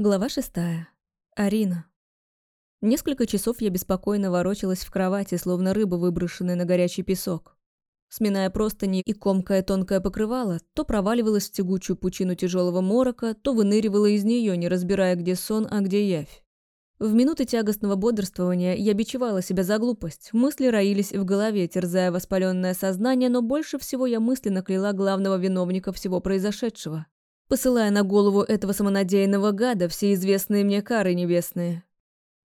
Глава шестая. Арина. Несколько часов я беспокойно ворочалась в кровати, словно рыба, выброшенная на горячий песок. Сминая простыни и комкая тонкое покрывало, то проваливалась в тягучую пучину тяжелого морока, то выныривала из нее, не разбирая, где сон, а где явь. В минуты тягостного бодрствования я бичевала себя за глупость. Мысли роились в голове, терзая воспаленное сознание, но больше всего я мысленно кляла главного виновника всего произошедшего посылая на голову этого самонадеянного гада все известные мне кары небесные.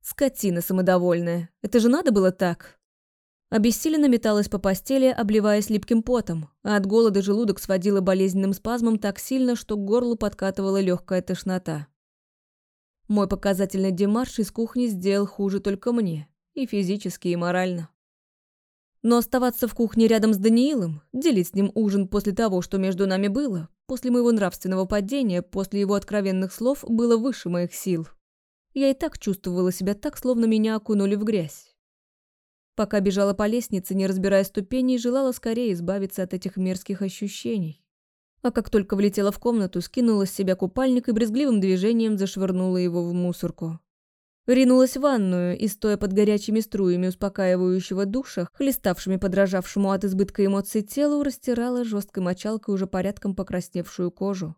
Скотина самодовольная. Это же надо было так? Обессиленно металась по постели, обливаясь липким потом, а от голода желудок сводила болезненным спазмом так сильно, что к горлу подкатывала легкая тошнота. Мой показательный демарш из кухни сделал хуже только мне, и физически, и морально. Но оставаться в кухне рядом с Даниилом, делить с ним ужин после того, что между нами было, после моего нравственного падения, после его откровенных слов, было выше моих сил. Я и так чувствовала себя так, словно меня окунули в грязь. Пока бежала по лестнице, не разбирая ступеней, желала скорее избавиться от этих мерзких ощущений. А как только влетела в комнату, скинула с себя купальник и брезгливым движением зашвырнула его в мусорку. Ринулась в ванную и, стоя под горячими струями успокаивающего душа, хлеставшими подражавшему от избытка эмоций телу, растирала жесткой мочалкой уже порядком покрасневшую кожу.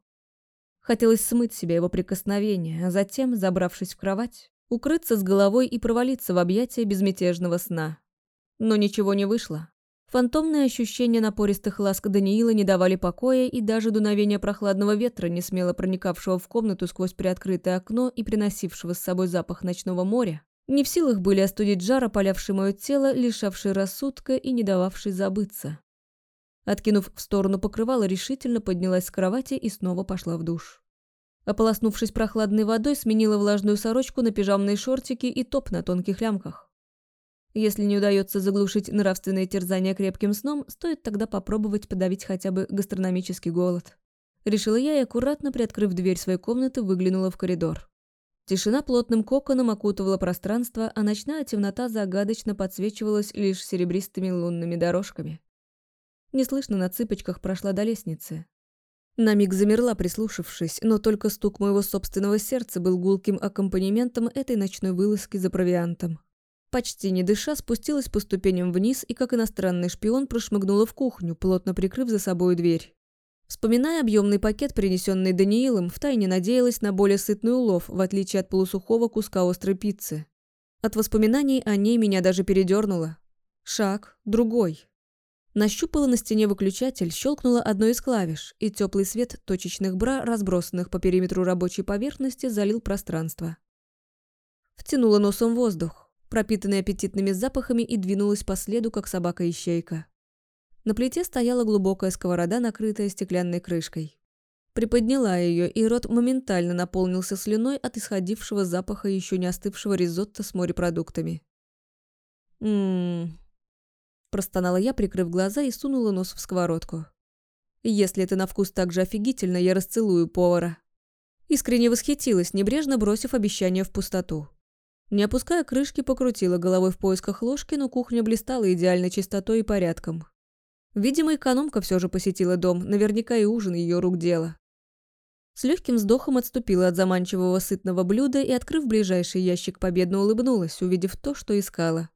Хотелось смыть себе его прикосновение, а затем, забравшись в кровать, укрыться с головой и провалиться в объятия безмятежного сна. Но ничего не вышло. Фантомные ощущения напористых ласк Даниила не давали покоя, и даже дуновение прохладного ветра, не смело проникавшего в комнату сквозь приоткрытое окно и приносившего с собой запах ночного моря, не в силах были остудить жар, опалявший мое тело, лишавший рассудка и не дававший забыться. Откинув в сторону покрывала, решительно поднялась с кровати и снова пошла в душ. Ополоснувшись прохладной водой, сменила влажную сорочку на пижамные шортики и топ на тонких лямках. Если не удается заглушить нравственное терзание крепким сном, стоит тогда попробовать подавить хотя бы гастрономический голод. Решила я и, аккуратно приоткрыв дверь своей комнаты, выглянула в коридор. Тишина плотным коконом окутывала пространство, а ночная темнота загадочно подсвечивалась лишь серебристыми лунными дорожками. Неслышно на цыпочках прошла до лестницы. На миг замерла, прислушавшись, но только стук моего собственного сердца был гулким аккомпанементом этой ночной вылазки за провиантом. Почти не дыша, спустилась по ступеням вниз и, как иностранный шпион, прошмыгнула в кухню, плотно прикрыв за собой дверь. Вспоминая объемный пакет, принесенный Даниилом, втайне надеялась на более сытный улов, в отличие от полусухого куска острой пиццы. От воспоминаний о ней меня даже передернуло. Шаг, другой. Нащупала на стене выключатель, щелкнула одной из клавиш, и теплый свет точечных бра, разбросанных по периметру рабочей поверхности, залил пространство. Втянула носом воздух пропитанной аппетитными запахами, и двинулась по следу, как собака-ищейка. На плите стояла глубокая сковорода, накрытая стеклянной крышкой. Приподняла ее, и рот моментально наполнился слюной от исходившего запаха еще не остывшего ризотто с морепродуктами. «Ммм...» Простонала я, прикрыв глаза, и сунула нос в сковородку. «Если это на вкус так же офигительно, я расцелую повара». Искренне восхитилась, небрежно бросив обещание в пустоту. Не опуская крышки, покрутила головой в поисках ложки, но кухня блистала идеальной чистотой и порядком. Видимо, экономка все же посетила дом, наверняка и ужин ее рук дело. С легким вздохом отступила от заманчивого сытного блюда и, открыв ближайший ящик, победно улыбнулась, увидев то, что искала.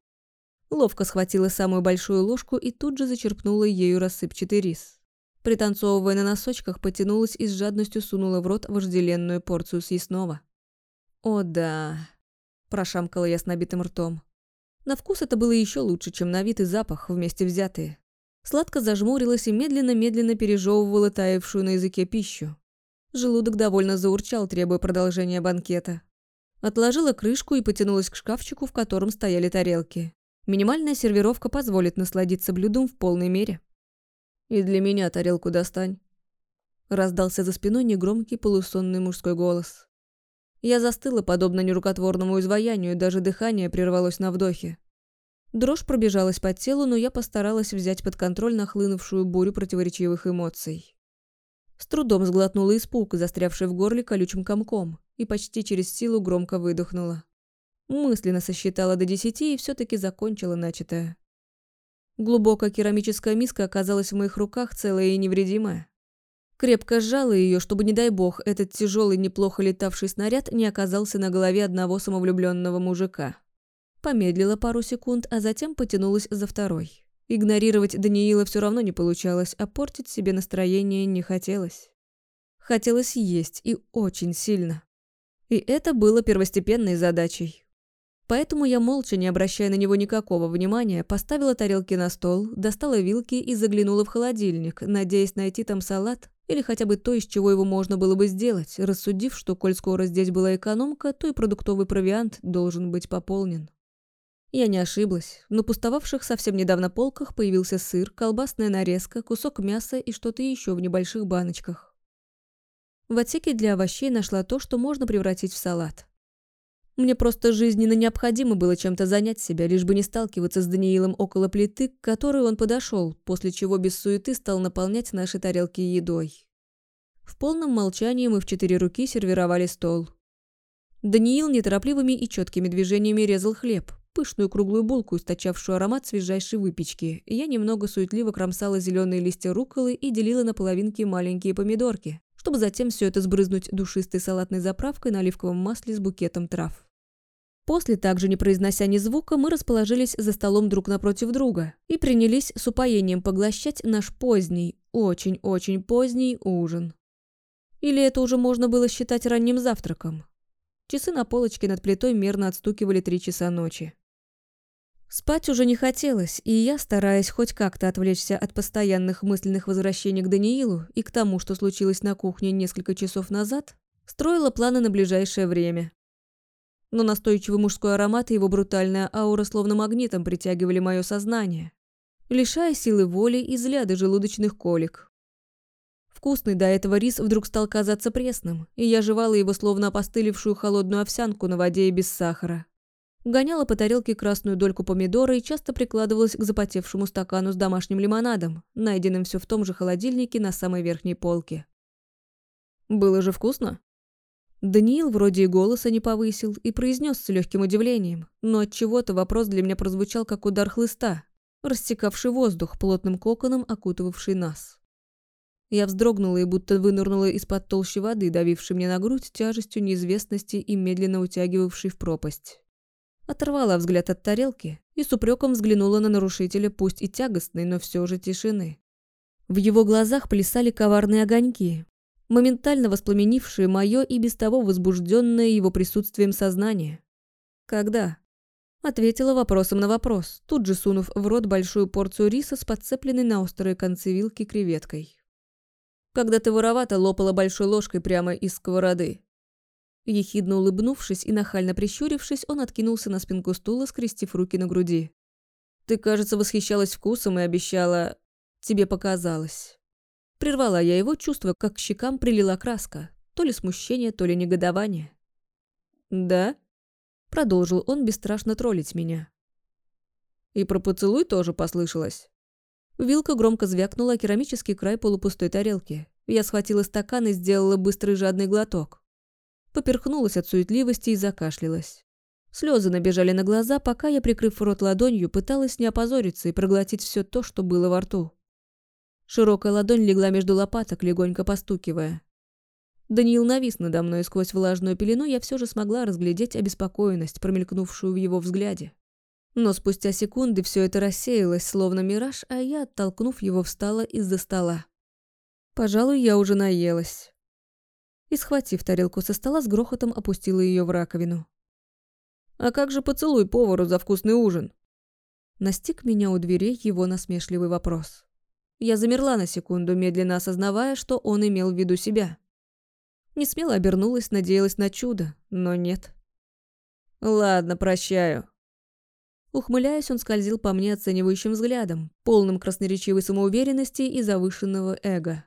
Ловко схватила самую большую ложку и тут же зачерпнула ею рассыпчатый рис. Пританцовывая на носочках, потянулась и с жадностью сунула в рот вожделенную порцию съестного. О да, Прошамкала я с набитым ртом. На вкус это было еще лучше, чем на вид и запах, вместе взятые. Сладко зажмурилась и медленно-медленно пережевывала таявшую на языке пищу. Желудок довольно заурчал, требуя продолжения банкета. Отложила крышку и потянулась к шкафчику, в котором стояли тарелки. Минимальная сервировка позволит насладиться блюдом в полной мере. «И для меня тарелку достань», – раздался за спиной негромкий полусонный мужской голос. Я застыла, подобно нерукотворному изваянию, даже дыхание прервалось на вдохе. Дрожь пробежалась по телу, но я постаралась взять под контроль нахлынувшую бурю противоречивых эмоций. С трудом сглотнула испуг, застрявший в горле колючим комком, и почти через силу громко выдохнула. Мысленно сосчитала до десяти и все таки закончила начатое. Глубокая керамическая миска оказалась в моих руках целая и невредимая. Крепко сжала ее, чтобы, не дай бог, этот тяжелый, неплохо летавший снаряд не оказался на голове одного самовлюбленного мужика. Помедлила пару секунд, а затем потянулась за второй. Игнорировать Даниила все равно не получалось, а портить себе настроение не хотелось. Хотелось есть, и очень сильно. И это было первостепенной задачей. Поэтому я, молча, не обращая на него никакого внимания, поставила тарелки на стол, достала вилки и заглянула в холодильник, надеясь найти там салат или хотя бы то, из чего его можно было бы сделать, рассудив, что, коль скоро здесь была экономка, то и продуктовый провиант должен быть пополнен. Я не ошиблась. На пустовавших совсем недавно полках появился сыр, колбасная нарезка, кусок мяса и что-то еще в небольших баночках. В отсеке для овощей нашла то, что можно превратить в салат. Мне просто жизненно необходимо было чем-то занять себя, лишь бы не сталкиваться с Даниилом около плиты, к которой он подошел, после чего без суеты стал наполнять наши тарелки едой. В полном молчании мы в четыре руки сервировали стол. Даниил неторопливыми и четкими движениями резал хлеб, пышную круглую булку, источавшую аромат свежайшей выпечки, я немного суетливо кромсала зеленые листья руколы и делила на половинки маленькие помидорки, чтобы затем все это сбрызнуть душистой салатной заправкой на оливковом масле с букетом трав. После, также не произнося ни звука, мы расположились за столом друг напротив друга и принялись с упоением поглощать наш поздний, очень-очень поздний ужин. Или это уже можно было считать ранним завтраком? Часы на полочке над плитой мерно отстукивали три часа ночи. Спать уже не хотелось, и я, стараясь хоть как-то отвлечься от постоянных мысленных возвращений к Даниилу и к тому, что случилось на кухне несколько часов назад, строила планы на ближайшее время но настойчивый мужской аромат и его брутальная аура словно магнитом притягивали мое сознание, лишая силы воли и взгляда желудочных колик. Вкусный до этого рис вдруг стал казаться пресным, и я жевала его словно опостылевшую холодную овсянку на воде и без сахара. Гоняла по тарелке красную дольку помидора и часто прикладывалась к запотевшему стакану с домашним лимонадом, найденным все в том же холодильнике на самой верхней полке. «Было же вкусно?» Даниил вроде и голоса не повысил и произнес с легким удивлением, но от чего то вопрос для меня прозвучал как удар хлыста, растекавший воздух плотным коконом, окутывавший нас. Я вздрогнула и будто вынырнула из-под толщи воды, давившей мне на грудь тяжестью неизвестности и медленно утягивавшей в пропасть. Оторвала взгляд от тарелки и с упреком взглянула на нарушителя, пусть и тягостной, но все же тишины. В его глазах плясали коварные огоньки, моментально воспламенившее мое и без того возбужденное его присутствием сознание. «Когда?» Ответила вопросом на вопрос, тут же сунув в рот большую порцию риса с подцепленной на острые концы вилки креветкой. «Когда ты воровато лопала большой ложкой прямо из сковороды». Ехидно улыбнувшись и нахально прищурившись, он откинулся на спинку стула, скрестив руки на груди. «Ты, кажется, восхищалась вкусом и обещала... Тебе показалось». Прервала я его чувство, как к щекам прилила краска. То ли смущение, то ли негодование. «Да?» Продолжил он бесстрашно троллить меня. «И про поцелуй тоже послышалось?» Вилка громко звякнула керамический край полупустой тарелки. Я схватила стакан и сделала быстрый жадный глоток. Поперхнулась от суетливости и закашлялась. Слезы набежали на глаза, пока я, прикрыв рот ладонью, пыталась не опозориться и проглотить все то, что было во рту. Широкая ладонь легла между лопаток, легонько постукивая. Даниил навис надо мной, и сквозь влажную пелену я все же смогла разглядеть обеспокоенность, промелькнувшую в его взгляде. Но спустя секунды все это рассеялось, словно мираж, а я, оттолкнув его, встала из-за стола. Пожалуй, я уже наелась. И, схватив тарелку со стола, с грохотом опустила ее в раковину. «А как же поцелуй повару за вкусный ужин?» Настиг меня у дверей его насмешливый вопрос. Я замерла на секунду, медленно осознавая, что он имел в виду себя. Не смело обернулась, надеялась на чудо, но нет. «Ладно, прощаю». Ухмыляясь, он скользил по мне оценивающим взглядом, полным красноречивой самоуверенности и завышенного эго.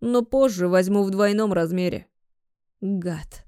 «Но позже возьму в двойном размере». Гад.